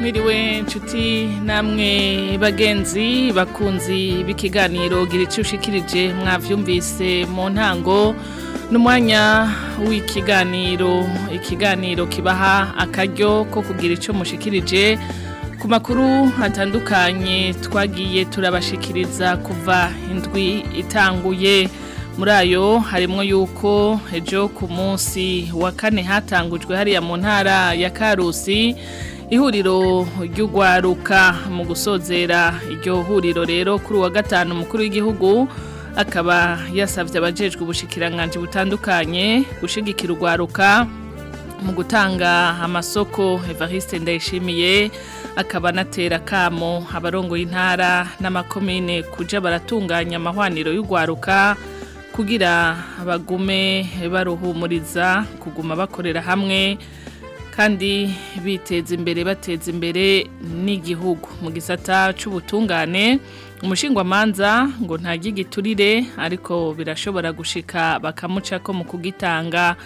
mwiriwe inshuti namwe bagenzi bakunzi b'ikiganiro gira icyo ushikirije mwabyumvise mu n'umwanya w'ikiganiro ikiganiro kibaha akaryo ko kugira icyo mushikirije ku makuru atandukanye twagiye turabashikiriza kuva indwi itanguye muri harimo yuko ejo ku munsi wa kane hatangujwe hariya mu ntara ya karusi ihuriro ry'ugwaruka mu gusozera iryo huriro rero kuri uwa gatanu mukuru w'igihugu akaba yasabye abajejwe ubushikiranganji butandukanye gushigikira urwaruka mu gutanga amasoko Evariste ndayishimiye akaba natera kamo abarongo y'intara n'amakomine kuja baratunganya amahwaniro y’ugwaruka kugira abagume baruhumuriza kuguma bakorera hamwe kandi biteze imbere bateza imbere n'igihugu mu gisata cy'ubutungane umushingwamanza ngo ntajye igiturire ariko birashobora gushika bakamuca ko mu kugitanga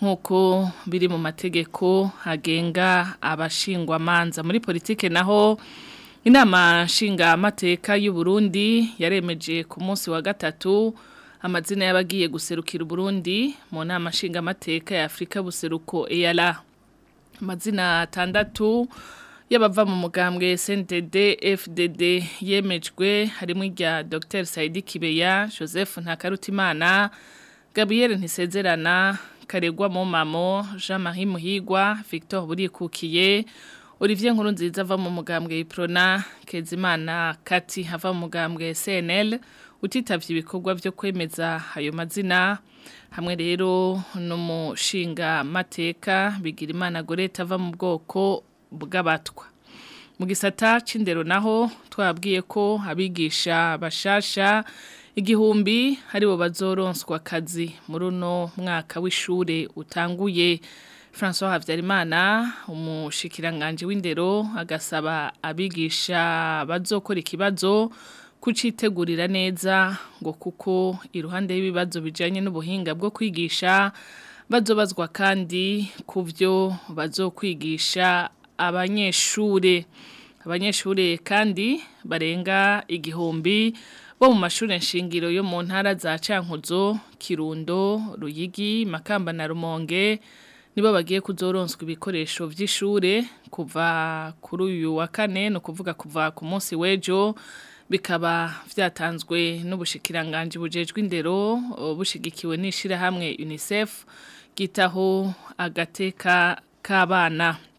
nk'uko biri mu mategeko hagenga abashingwamanza muri politike naho inama Nshinga amateka y'u Burundi yaremeje ku munsi wa gatatu amazina y'abagiye guserukira Burundi mu nama nshingamateka ya Afrika buseruko EALA amazina atandatu y'abava mu mugambwe SNDD FDD yemejwe harimo irya Dr Saidi Kibeya Joseph Ntakarutimana Gabriel Ntisezerana Karegwa Momamo Jean-Marie Muhigwa Victor Burikukiye Olivier Nkurunziza ava mu mugambwe Iprona Kezimana Kati hava mu mugambwe SNL utitavye ibikorwa byo kwemeza ayo mazina hamwe rero n'umushinga mateka bigira imana goreta ava mu bwoko bw'abatwa mu gisata c'indero naho twabwiye ko abigisha bashasha igihumbi aribo bazoronswa akazi muri uno mwaka w'ishure utanguye François Havyarimana umushikiranganje w'indero agasaba abigisha bazokora ikibazo kucitegurira neza ngo kuko iruhande y'ibibazo bijyanye n'ubuhinga bwo kwigisha bazobazwa kandi ku byo bazokwigisha abanyeshure abanyeshure kandi barenga igihumbi bo mu mashuri nshingiro yo mu ntara za Cankuzo Kirundo Ruyigi Makamba na Rumonge nibo bagiye kuzoronswa ibikoresho by'ishure kuva kuri uyu wa kane no kuvuga kuva ku munsi w'ejo bikaba byatanzwe n'ubushikiranganje bujejwe indero bushigikiwe n'ishirahamwe UNICEF gitaho agateka k'abana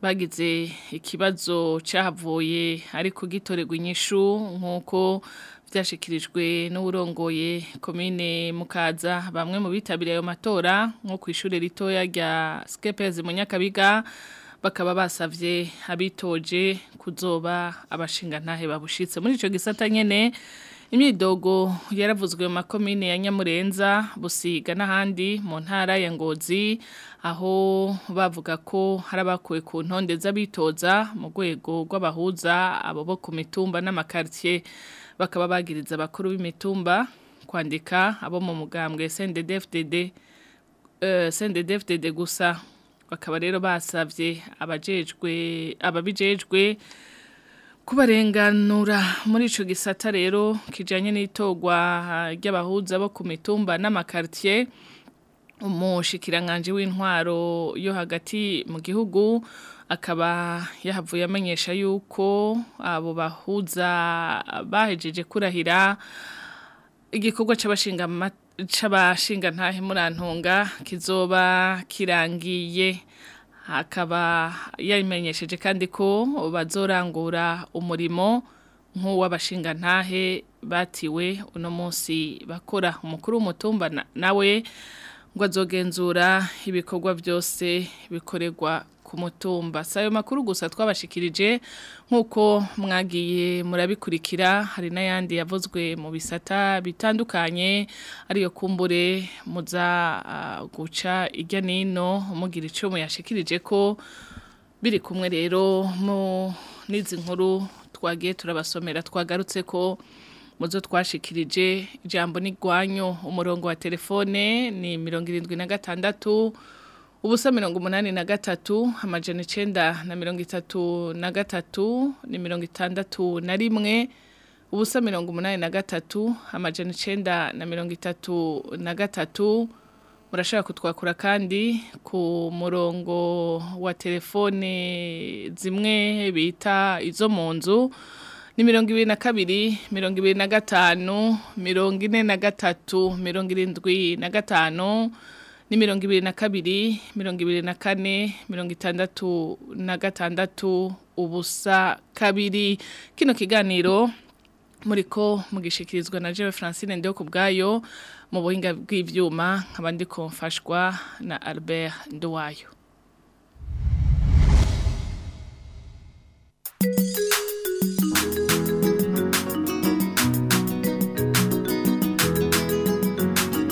bagize ikibazo cyavuye ariko gitorerwa inyishu nk'uko byashikirijwe n'uburongoye komine mukaza bamwe mu bitabiriye ayo matora nko ku ishuri ritoya rya skepezi mu nyakabiga bakaba basabye abitoje kuzoba abashinga ntahe babushitse muri ico gisata nyene dogo yaravuzwe mu makomine ya nyamurenza busiga n'ahandi mu ntara ya ngozi aho bavuga ko hari abakuwe ku ntonde z'abitoza mu rwego rw'abahuza abo bo ku mitumba n'amakaritsiye bakaba bagiriza abakuru b'imitumba kwandika abo mu mugambwe sendede fdd eh, gusa bakaba rero basabye ababijejwe kubarenganura muri ico gisata rero kijanye n'itogwa ry'abahuza bo ku mitumba n'amakartier umushikiranganje w'intwaro yo hagati mu gihugu akaba yahavuye amenyesha yuko abo bahuza bahejeje kurahira igikorwa c'abashinga ntahe murantunga kizoba kirangiye hakaba yamenyesheje kandi ko bazorangura umurimo nk'uw'abashingantahe batiwe uno munsi bakora umukuru w'umutumba nawe ngo azogenzura ibikorwa byose bikoregwa ku mutumba ayo makuru gusa twabashikirije nk'uko mwagiye murabikurikira hari n'ayandi yavuzwe mu bisata bitandukanye ariyo kumbure muza ah, guca ijya nino mugira icyo muyashikirije ko biri kumwe rero mu n'izi nkuru twagiye turabasomera twagarutse ko muzo twashikirije ijambo ni umurongo wa telefone ni mirongo irindwi na gatandatu. ubusa mirongo umunani na gatatu amajana icyenda na mirongo itatu na gatatu ni mirongo itandatu na rimwe ubusa mirongo umunani na gatatu amajana icyenda na mirongo itatu na gatatu murashaka kutwakura kandi ku murongo wa telefone zimwe bita izo mu nzu ni mirongo ibiri na kabiri mirongo ibiri na gatanu mirongo ine na gatatu mirongo irindwi na gatanu ni mirongo ibiri na kabiri mirongo ibiri na kane mirongo itandatu na gatandatu ubusa kabiri kino kiganiro muriko mugishikirizwa na jewe francine ndiho ku bwayo mu buhinga bw'ibyuma nkaba ndi kumfashwa na albert nduwayo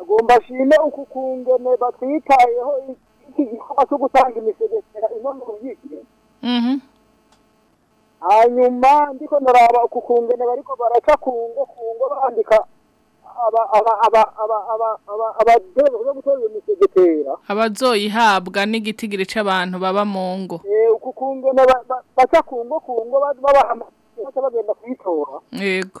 agomba ashime uku kungene batwitayeho iki gikorwa cyo gutanga imisegesera ino mu rubyigira hanyuma ndiko naraba kukungene bariko baraca kungo kungo bandika abadozi kuja imisegetera abazoyihabwa n'igitigiri c'abantu baba mu ngo eh, uku kungene baca kungo kungo babaca bagenda kuyitora yego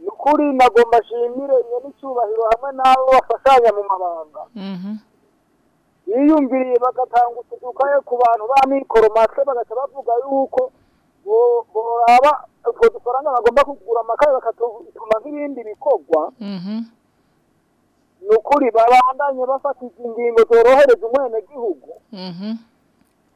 ni ukuri nagomba nshimire n'icyubahiro hamwe n'abo bafashanya mu mabanga yiyumviriye mhm. bagatanga utudukaye ku bantu ba mikoro make bagaca bavuga yuko boraba utwo dufaranga bagomba kugura amakaye bakatutuma nk'ibindi bikorwa mhm. ni ukuri babandanye bafatiza ingingo zorohereza umwenegihugu mhm.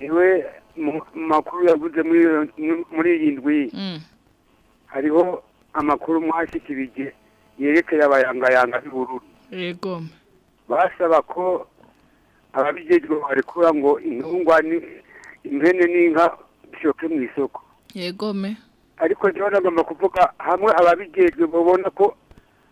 yewe mu makuru yavuze muri iyi ndwi mm. hariho amakuru mwashikirije yerekeye abayangayanga y'ubururu yego basaba ko ababigejwe barekura ngo intungwa ni impene n'inka bishoke mu isoko yego me ariko rero nagomba kuvuga hamwe ababigejwe babona ko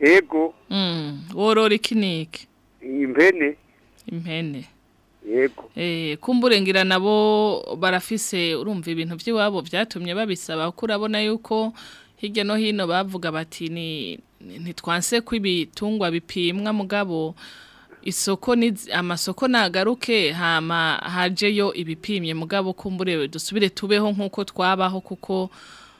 yego mm. worora ikiniki impene impene yego eh, kumburengera nabo barafise urumva ibintu by'iwabo byatumye babisaba ko yuko hirya no hino bavuga bati ntitwanse kw’ibitungwa bipimwa mugabo isoko ni amasoko nagaruke hama hajeyo ibipimye mugabo kumburewe dusubire tubeho nkuko twabaho kuko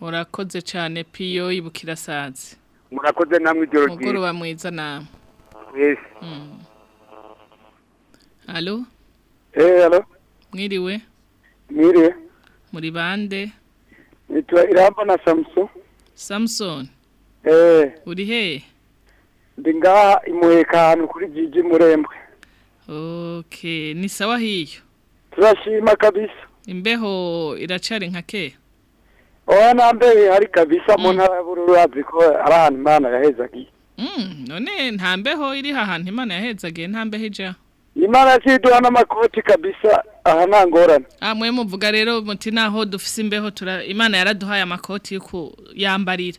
urakoze cyane piyo ibukira sazi murakoze namwe ijoro ryiza mukuru wa mwiza yesi halo hmm. eee eh, halo mwiriwe mwiriwe muri bande nitwa iramba na samson samusoni eee eh. uri hehe ndi ngaha imuheka ahantu kuri jiji murembwe oke ni sawa hiyo turashima kabisa imbeho iracari nka kera oya na mbere hari kabisa mu mm. ntara y'ubururu yazi ko ari ahantu imana yahezagiye mm, none ntambeho iri ahantu imana yahezagiye ntambe mbeho ijyaho imana ziduha n'amakoti kabisa aha nta ngorane ah, mwe muvuga rero muti naho dufise imbeho imana yaraduhaye amakoti yambarira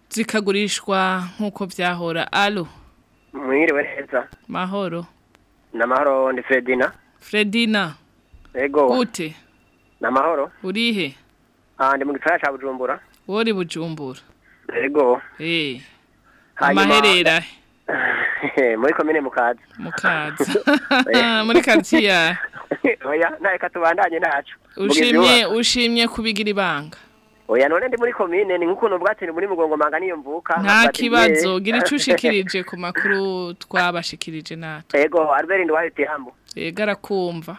zikagurishwa nk'uko byahora alo mwiriwe neza mahoro ni amahoro ni feredina feredina yego gute ni amahoro urihe ahandi mu gisagara cya bujumbura wori bujumbura yego eh. amaherera eh, muri komine mukaza mukaza muri karitsiye oya ntareka tubandanye ntacu ushimye ushimye kubigira ibanga oya none ndi muri komine ni nk'ukuntu ni muri mugongomanga niyo mvuka nta kibazo gira icyo ku makuru twabashikirije natwe yego albert ndwaye tihambo yego arakumva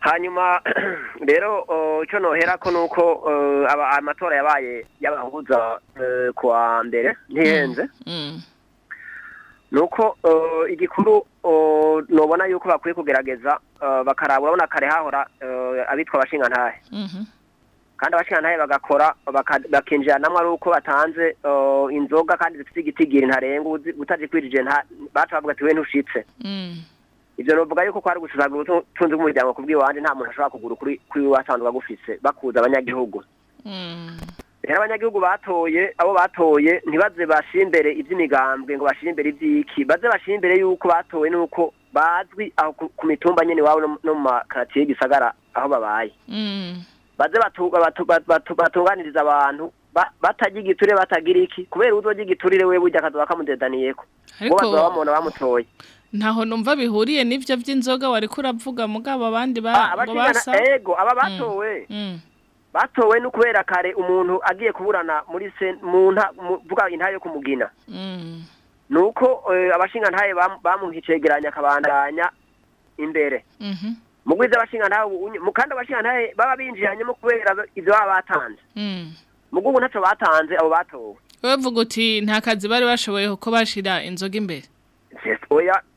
hanyuma rero icyo nohera ko ni amatora yabaye y'abahuza e, kuwa mbere ntihenze mm, mm. ni igikuru nubona yuko bakwiye kugerageza e, bakarabura urabona kare hahora e, abitwa abashingantahe mhm. kandi abashirantahe bagakora bakinjira namwe ari uko batanze oh, inzoga kandi zifite igitigiri ntarengwa utaje kwirije baca bavuga ati we ntushitse mm. ibyo novuga yuko kwari gusizaga ubutunzi bw'umuryango ku bw'iwanjye nta muntu ashobora kugura kuri kuri wasanzwe agufise bakuza abanyagihugu mm. rero abanyagihugu batoye abo batoye ntibaze bashyire imbere iby'imigambwe ngo bashyire imbere iby'iki baze bashyire imbere y'uko batowe n'uko bazwi aho ku mitumba nyine iwabo no mu makaratiye y'igisagara aho babaye mm. baze batuganiriza abantu batagira igiture batagira iki kubera uzogira igiturire we burya akazuba kamudedaniyeko bo bazaba bamubona bamutoye ntaho numva bihuriye n'ibyo by'inzoga wari kuravuga mugabo abandi ah, basa ego aba mm, batowe mm. batowe no kubera kare umuntu agiye kuburana muri se mu vuga intare yo kumugina mm. ni uko eh, abashinga ntaye bamuha icegeranya akabandanya imbere mhm. mu bwiza abashingantahe mu kandi abashingantahe baba binjiranyemo kubera ibyo baba batanze hmm. mu bw'ubu ntacyo batanze abo batowe bavuga uti nta kazi bari bashoboye ko bashira inzoga imbere oya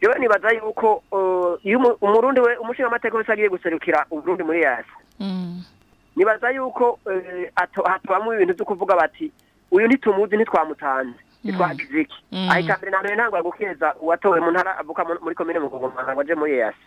yewe mhm. nibaza yuko iyo umurundi we umushingamateka wese agiye guserukira uburundi muri yasi hmm. nibaza yuko eh, hatobamwo ibintu vyo kuvuga bati uyu ntitumuzi ntitwamutanze yitwa mm. abiziki mm. ahita mbere na ntabwo agukeza uwatowe mu ntara avuka muri komine mu ngo aje muri eyasi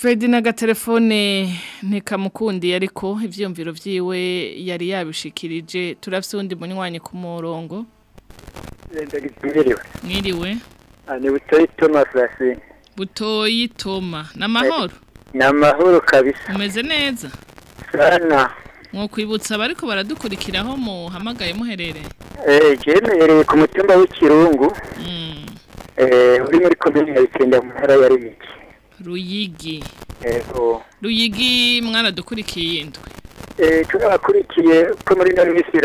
Fredi n'agatelefone ntikamukundiye ariko ivyumviro byiwe yari yabishikirije turafise undi munywanyi ku murongo mwiriwe ah, butoyi toma Francine butoyi toma n'amahoro n'amahoro kabisa umeze neza sana mwakwibutsa bariko baradukurikiraho muhamagaye muherereye eh, jemerereye ku mutumba w'ikirungu mm. eh, uri muri komini ya bitenda mu ntara ya ruyigi ruyigi eh, ruyigi mwaradukurikiye indwi turabakurikiye ko muri ino minsi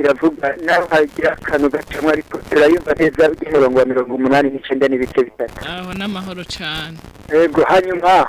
iravuga naho hagira akantu gacamo ariko turayumva neza umurongo wa mirongo umunani n'icyenda n'ibice bitatu aho n'amahoro cyane yego hanyuma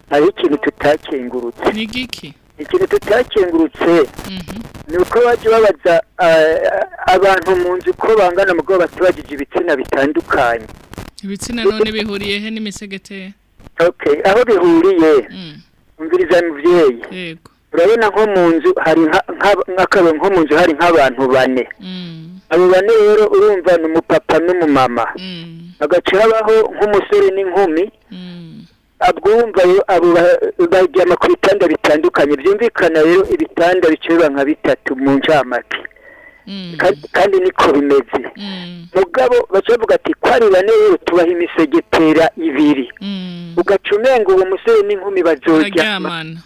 hariho ikintu tutakengurutse ni giki ikintu tutakingurutse mhm. ni uko bajya babaza abantu mu nzu uko bangana mu bwo batubagije ibitsina bitandukanye ibitsina none bihuriye he n'imisegeteri aho bihuriye mm. umviriza mubyeyi urabona nko mu nzu hari nk'akabe nko mu nzu hari nk'abantu bane mm. abo bane rero urumva ni umupapa n'umumama hagaca mm. habaho nk'umusore n'inkumi abwumva abo baryama ku bitanda bitandukanye byumvikana rero ibitanda bicurura nka bitatu mu ncamake mm. kandi niko bimeze mm. mugabo bavuga ati kwari bane rero tubaha imisegetera ibiri mm. ugaca umenga uwo musore n'inkumi bazoryama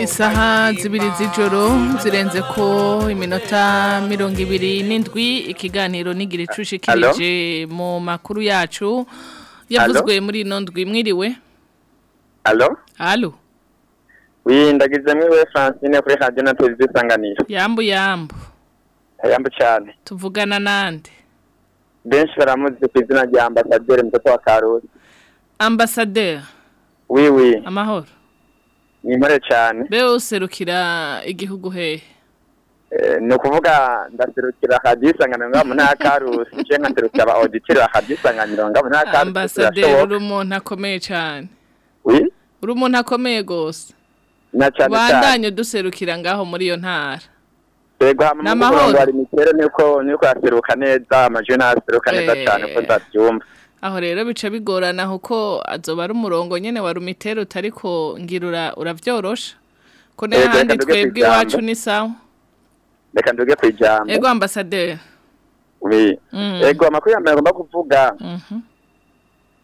isaha zibiri z'ijoro zirenze ko iminota mirongo ibiri n'indwi ikiganiro n'igira icushikirije mu makuru yacu yavuzwe muri ino ndwi mwiriwe alo alo windagize mwiwe francine kuri radiyo na televiziyo isanganiro yambu yambu yambu cyane tuvugana nande benshi baramuzi ku izina rya ambasaderi mutwe wa karusi ambasaderi wiwi amahoro ni cyane mbeho userukira igihugu hehe eh, ni ukuvuga ndaserukira akabyisanganiro ngaho nta karusi nshya nkaserukira aba oditiri akabyisanganiro ngaho nta karusi ambasaderi uri umuntu akomeye cyane uri umuntu akomeye rwose bandanye duserukira ngaho muri iyo ntara yego hano mu yaseruka neza amajwi ntaseruka neza eh. cyane ko ntabyumva aho rero bica bigorana kuko azoba ari umurongo nyine wa rumitera utari ngirura urabyorosha ko n'ahandi twebwe iwacu ni sawa reka nduge ku ijambo ego ambasaderi mm. ego amakuru ya mbere agomba kuvuga mhm.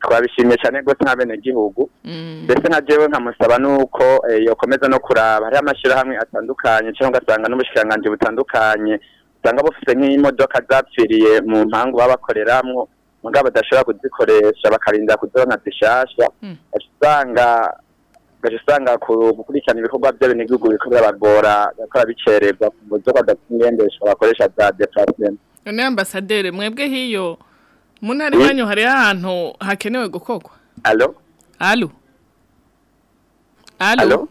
twabishimye cyane rwose nk'abenegihugu ndetse mm. nka jewe nkamusaba nuko eh, yakomeza no kuraba hariho amashyirahamwe atandukanye cyangwa ugasanga n'ubushikiranganji butandukanye usanga bufite nk'imodoka zapfiriye mu mpangu babakoreramwo mugabo badashobora kuzikoresha bakarinda kuzironka zishasha usanga hmm. gaje usanga gukurikirana ibikorwa by'abenegihugu biriko birabagora gakora bicererwa ku buryo badakingendeshwa bakoresha za department none ambasaderi mwebwe hiyo munari wanyu ah, hari ahantu hakenewe gukogwa allo allo allo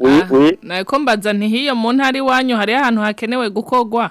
oui oui Na ikombaza mbaza nti hiyo mu ntari wanyu hari ahantu hakenewe gukogwa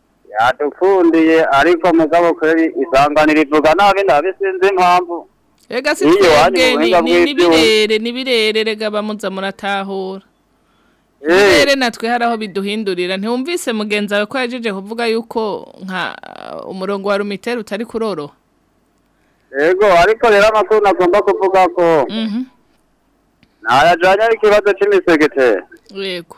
yadukundiye ariko mugabo kuri isanga nabi ndabisinze impamvu rega si twebwe ni birere ni rega bamuza muratahura eh. birere natwe hari aho biduhindurira ntiwumvise mugenzi wawe ko yajeje kuvuga yuko nka uh, umurongo wa rumiteri utari kuroro yego ariko rero amakuru nagomba kuvuga ko mhm. ntajyanye n'ikibazo cy'imisegeteri yego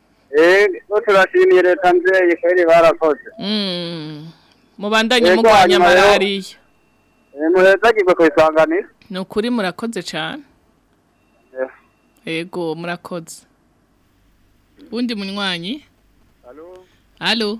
eee turashimiye leta nzeye kubera barakoze mubandanye mugwanya malariya muheza ku isanganiro ni ukuri murakoze cyane yego murakoze undi munywanyi halo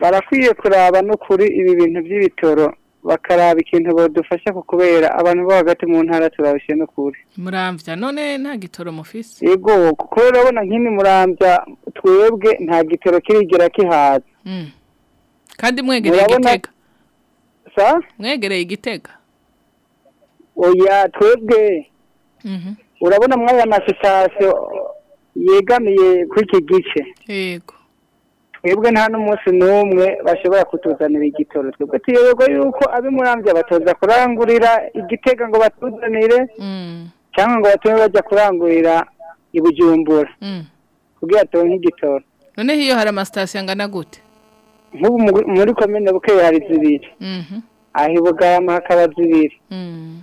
barakwiye kuraba n'ukuri ibi bintu by'ibitoro bakaraba ikintu badufasha ku kubera abantu bo hagati mu ntara turabishe no kure murambya none nta gitoro mufise yego kuko urabona nk'ini murambya twebwe nta gitoro kirigera kihaza hmm. kandi mwegereye igitega mwegereye igitega oya twebwe mhm. urabona mwaya amasitasiyo yegamiye kuri iki gice yego twebwe nta n'umunsi n'umwe bashobora kutuzanira igitoro twebwe tuyoberwa yuko abimurambye batoza kurangurira igitega ngo batuzanire mm. cyangwa ngo batume bajya kurangurira i bujumbura mm. kugira atonke igitoro noneho iyo hari amasitasiyo angana gute nk'ubu muri komine bukeya hari zibiri mm-hmm. aho ibugarama hakaba zibiri mm.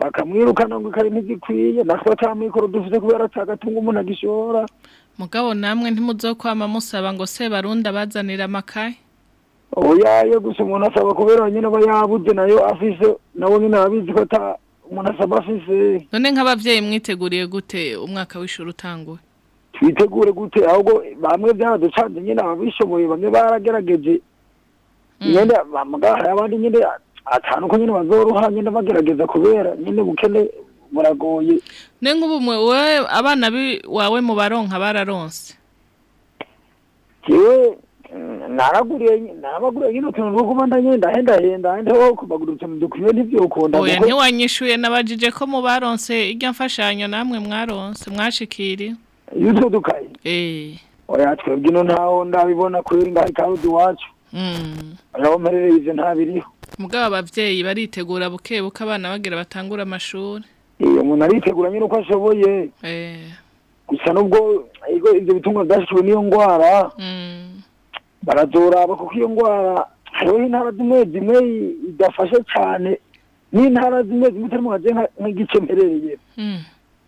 bakamwirukana ngo ikari ntigikwiye natwe ata mikoro dufite kubera atagatunga umuntu agishora mugabo namwe ntimuzokwama musaba ngo se barunda abazanira amakaye oyaye gusa umuntu asaba kubera nyine aba yabuze nayo afise nabo nyine ababizi ko ata umuntu asaba afise none nk'ababyeyi mwiteguriye gute umwaka w'ishuri utanguye twitegure gute ahubwo bamwe byaraducanze nyine ababishoboye bamwe baragerageje nyine bamugaha abandi nyine atanu nyine bazoroha nyine bagerageza kubera nyine bukene buragoye nenga ubu we abana wawe mu baronka bararonse yewe naraguriye nabaguriye nyine utuntu two kuba ndahendahenda henda wo kubagura utuntu dukwiye ntibyukunda oya ntiwanyishuye nabajije ko mu baronse ijya mfashanyo namwe mwaronse mwashikiriye y'utwo dukaye oya twebwe ino ntaho ndabibona kubera ngaho ikarudu nabo mm. marereye ntabiriho mugabo ababyeyi baritegura buke buke abana bagira batangura amashuri iyo umuntu aritegura nyine uko ashoboye eh. gusa nubwo ibyo bitungwa byashyizwe n'iyo ndwara mm. barazoraba kuko iyo ndwara hariho intara zimwe zimwe idafashe cyane n'intara zimwe zimwe utarimo nk'igice mperereye mm.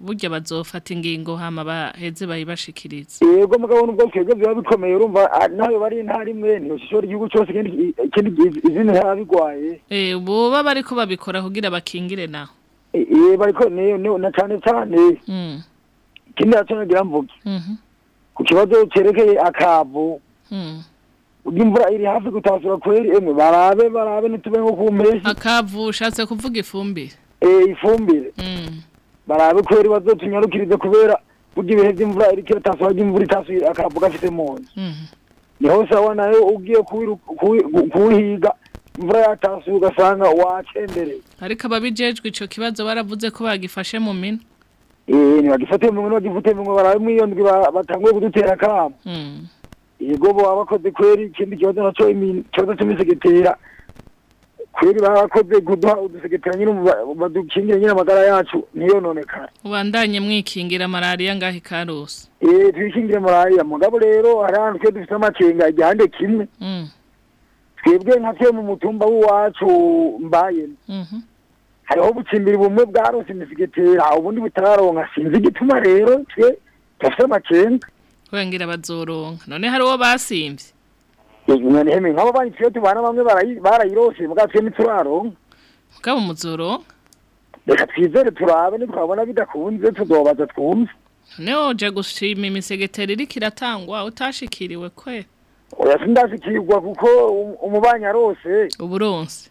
burya bazofata ingingo hama baheze bayibashikiriza e, yego mugabo nubwo twebwe biba bikomeye urumva nayo bari ntari mwene ushishora igihugu cyose ikindi izindi ntara bigwaye eh boba bariko babikora kugira bakingire naho eh bariko na cane e, e, cane hmm. ikindi nagira mvuge ku kibazo cyerekeye akavu imvura iri hafi gutasura kweri emwe barabe barabe ntitube nko ku mpeshyi akavu ushatse kuvuga ifumbire eh ifumbire barabe kweri bazotunyarukirize kubera burya ibihe by'imvura iri kiratasura ry'imvura itasuye akavu gafite mu nzu niho sawa nayo ugiye kuwihiga imvura yatasuye ugasanga wacendereye ariko ababijejwe ico kibazo baravuze ko bagifashe mu mina eh nibagifate mu ngo bagifate mu ngo baramwiyondwe batanguye kudutera akaramu hmm. yego bo abakoze kweri ikindi kibazo naco ikibazo cy'imisegetera kweri barakoze kuduha udusegetera nyine badukingire nyine amagara yacu ntiyononekane ubandanye mwikingira malariya ngahe karose eh twikingira malariya mugabo rero hari ahantu twe dufite amacenga igihande kimwe hmm. twebwe nka twe mu mutumba w'iwacu mbayemo hmm. hariho gutsimbira ubumwe bwaronse imizigetera ubundi butararonka sinzi igituma rero twe turafite amakenga kurangira bazoronka none hari uwo basimbye eh, noneho nk'abo banki twe tubana bamwe barayirose mbwa twe ntituraronka mugabo muzoronka reka twizere turabe ntitwabona bidakunze tuzobaza twumve noneho uje gushima imisegetera iriko iratangwa utashikiriwe kwe oya sindashikirwa kuko um-, umubanyi arose uburonse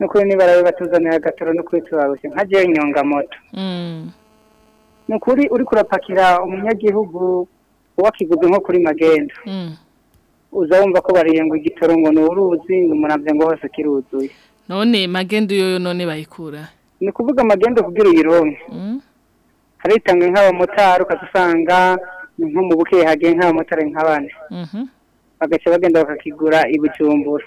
nukuri niba barabe batuzanira agatoro nukuri tubarushye nka jewe nyongamoto ni ukuri uri kurapakira umunyagihugu wakiguze nko kuri magenda mm. uza wumva ko bariye ngo igitoro ngo ni uruzi ngo umurambi ngo hose kiruzuye none magenda iyo none bayikura ni ukuvuga magenda kugira uyironke mm. haritanga nk'abamotari ukazasanga nko mu bukehe hagiye nk'abamotari nk'abandi mhm. bagaca bagenda bakakigura i bujumbura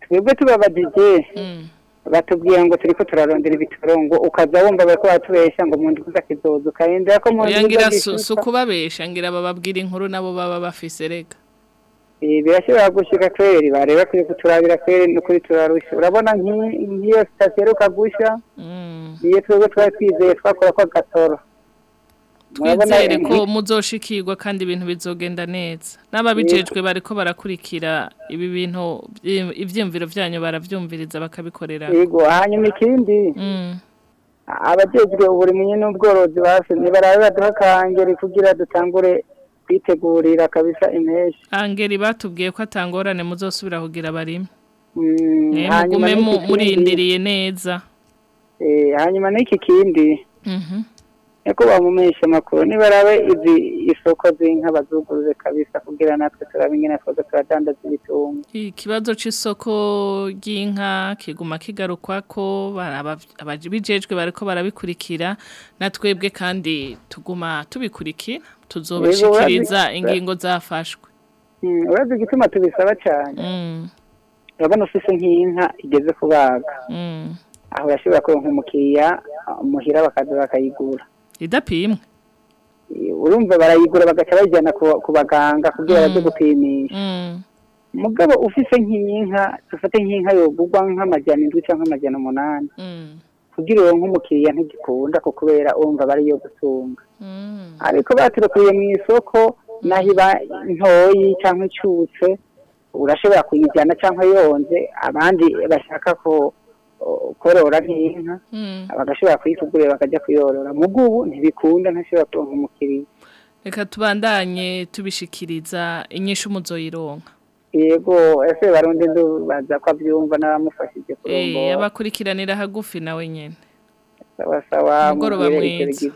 twebwe tubabajije hmm. batubwiye ngo turi ko turarondera ibitorongo ukaza wumva ko batubeshya ngo mundi kuza kizoza ukayendera ko mundi kuza gishyuka si ukubabeshya ngira bababwira inkuru nabo baba bafise reka Eh, birashobora gushyika kweri bareba kuri kuturabira kweri no kuri turarushya urabona nk'iyo sitasiyo iheruka mm. iyo twebwe twari twizeye twakora kwa gatora twizere ko muzoshikirwa kandi ibintu bizogenda neza n'ababijejwe bariko barakurikira ibi bintu ibyiyumviro byanyu barabyumviriza bakabikorera yego hanyuma ikindi mm. abajejwe uburi n'ubworozi bafite ntibarabe baduha akahangeri kugira dutangure kwitegurira kabisa impeshyi angeri batubwiye ko atangorane muzosubira kugira barimo mm, eh, mugume murindiriye neza eh, hanyuma n'iki kindi niko mhm. bamumesha amakuru niba arabe izi isoko z'inka bazuguruze kabisa kugira natwe turabingana twaza turadandaza ibitungo ikibazo c'isoko ry'inka kiguma kigarukwa ko ababijejwe bariko barabikurikira natwebwe kandi tuguma tubikurikira tuzobashikiriza ingingo zafashwe urazi hmm, igituma tubisaba cyane hmm. urabona ufise nk'inka igeze kubaga hmm. aho urashobora kuronka umukiriya muhira bakaza bakayigura idapimwe urumva barayigura bagaca bayijyana ku baganga kugira bajye gupimisha mugabo ufise nk'inka dufate nk'inka yogurwa nk'amajyana indwi cyangwa amajyana umunani kugira uronke ntigikunda ko kubera urumva bari ariyo gutunga mm. ariko baturukuriye mu isoko mm. naho iba ntoyi cyangwa icutse urashobora kuyijyana cyangwa yonze abandi bashaka ko korora nk'inka mm. bagashobora kuyikugurira bakajya kuyorora mu bw'ubu ntibikunda ntashobora kuronka umukiriya reka tubandanye tubishikiriza inyishu muzoyironka yego ese barundi ndubanza ko abyumva n'abamufashije kurumbura eh, abakurikiranira hagufi nawe nyine basaba mugoroba mwiza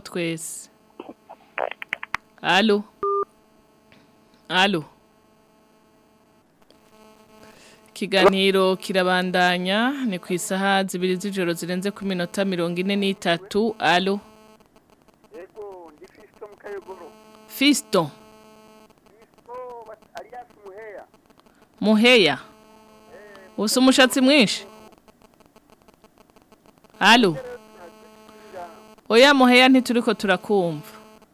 twese alo alo ikiganiro kirabandanya ni ku isaha zibiri z'ijoro zirenze ku minota mirongo ine n'itatu alo fisto muheya usa umushatsi mwinshi alo oya muheya ntituri ko turakumva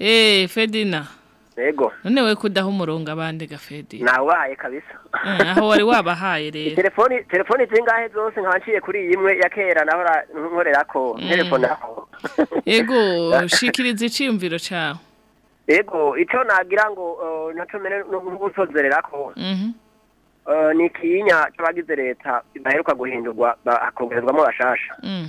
eee eh, fedina yego none we kudaha umurongo abandi gafedi nawubaye kabisa eh, aho wari wabahaye rero telefoni telefoni zingahe zose nkaba nciye kuri iyi imwe ya kera naho nkorera ko mm. telefone aho yego shikiriza iciyumviro cyawe ego icyo nagira ngo nacyo mbere no gusozerera ko mhm. ni ikinya cy'abagize leta baheruka guhindurwa hakongerezwamo bashasha mm.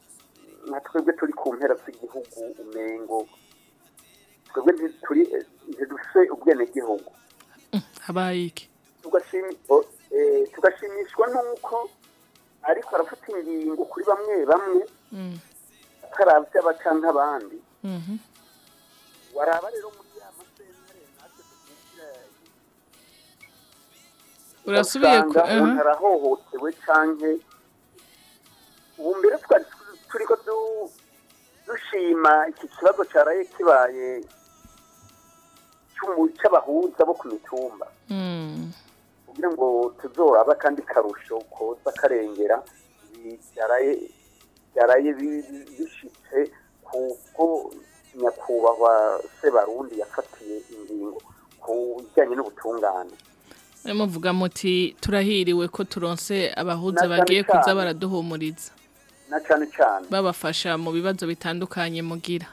na twebwe turi ku mpera z'igihugu umengo twebwe eh, ntidufite ubwenegihugu mm, habaye oh, eh, tugashimishwa n'uko ariko arafata ingingo kuri bamwe bamwe mm. atarabya abaca nk'abandi mhm. waraba rero muri ya masentare natwe tugira urasubiye ko arahohotewe cyangwa ubu mbere turi ko dushima iki kibazo cyaraye kibaye cy'abahuza bo ku mitumba hmm. kugira ngo tuzorabe kandi karusho koza karengera byaraye bishitse kuko nyakubahwa sebarundi yafatiye ingingo ku bijyanye n'ubutungane muvuga muti turahiriwe ko turonse abahuza bagiye kuza baraduhumuriza na cyane cyane babafasha mu bibazo bitandukanye mugira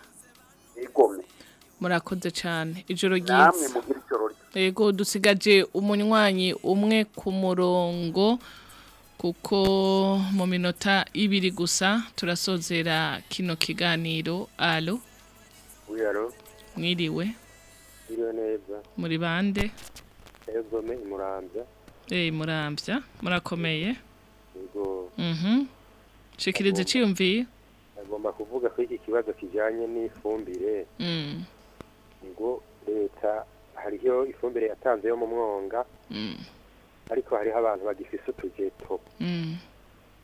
igomwe murakoze cyane ijoro ryiza yego dusigaje umunywanyi umwe ku murongo kuko mu minota ibiri gusa turasozera kino kiganiro alo mwiriwe muri bande murambya eh, murakomeye shikiriza icyiyumviye agomba kuvuga ko iki kibazo kijyanye n'ifumbire mm. ngo leta hariho ifumbire yatanze yo mu mwonga mm. ariko hariho abantu bagifise utugeto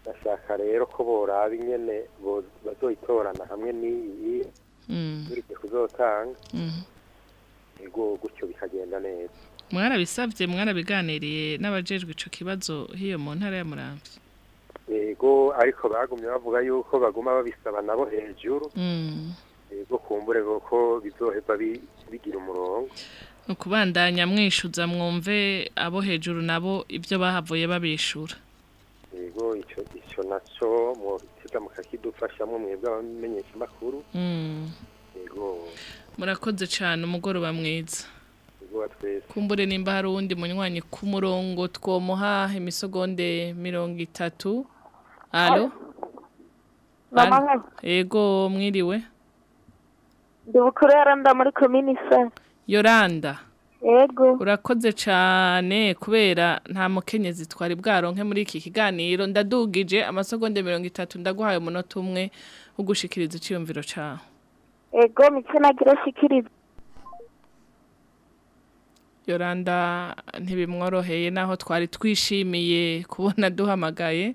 bashaka mm. rero ko boraba nyine bazoyitorana hamwe n'iyi turiye kuzotanga ego gutyo bikagenda neza mwarabisabye mwarabiganiriye n'abajejwe icyo kibazo hiyo mu ntara ya murambi yego ariko bagumye bavuga yuko baguma babisaba nabo hejuru yego mm. kumbure ko bizoheza bigira umurongo ni ukubandanya mwishyuza mwumve abo hejuru nabo ibyo bahavuye babishura yego icyo nacyo mukakidufashamo mwebwe abamenyesha amakuru mm. murakoze cyane umugoroba mwiza kumbure nimba hari uwundi munywanyi ku murongo twomuha imisogonde mirongo itatu Alo. Mama Yego mwiriwe. Ndi bukuru muri commune Yoranda. Yego. Urakoze cyane kubera nta mukenyezi twari bwaronke muri iki kiganiro ndadugije amasegonda 30 ndaguhaye umunota umwe ugushikiriza icyumviro cyawe. Yego micenagira shikiriza. Yoranda ntibimworoheye naho twari twishimiye kubona duhamagaye.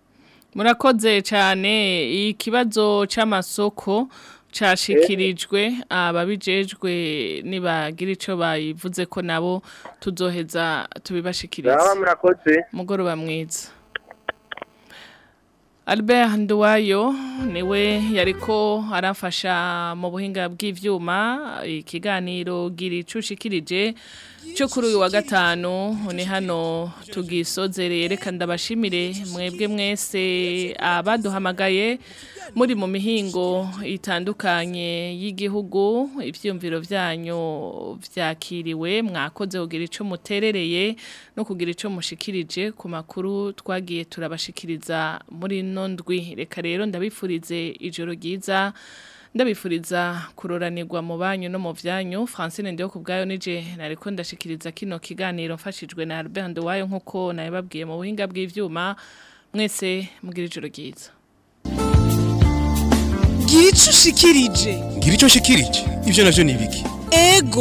murakoze cyane ikibazo cy'amasoko cashikirijwe eh? ababijejwe nibagira ico bayivuze ko nabo tuzoheza tubibashikiriza mugoroba mwiza Albert Nduwayo niwe yariko arafasha mu buhinga bw'ivyuma ikiganiro giricushikirije cyo kuri uyu wa gatanu ni hano tugisozereye reka ndabashimire mwebwe mwese abaduhamagaye ah, muri mu mihingo itandukanye y'igihugu ibyumviro byanyu byakiriwe mwakoze kugira icyo muterereye no kugira icyo mushikirije ku makuru twagiye turabashikiriza muri ino reka rero ndabifurize ijoro ryiza ndabifuriza kuroranirwa mu banyu no mu byanyu francine ndiyo ku bwayo nije nariko ndashikiriza kino kiganiro mfashijwe na albert wayo nk'uko nabibabwiye mu buhinga bw'ibyuma mwese mugira ijoro ryiza ngira icyo ushikirije ngira icyo ushikirije ibyo ego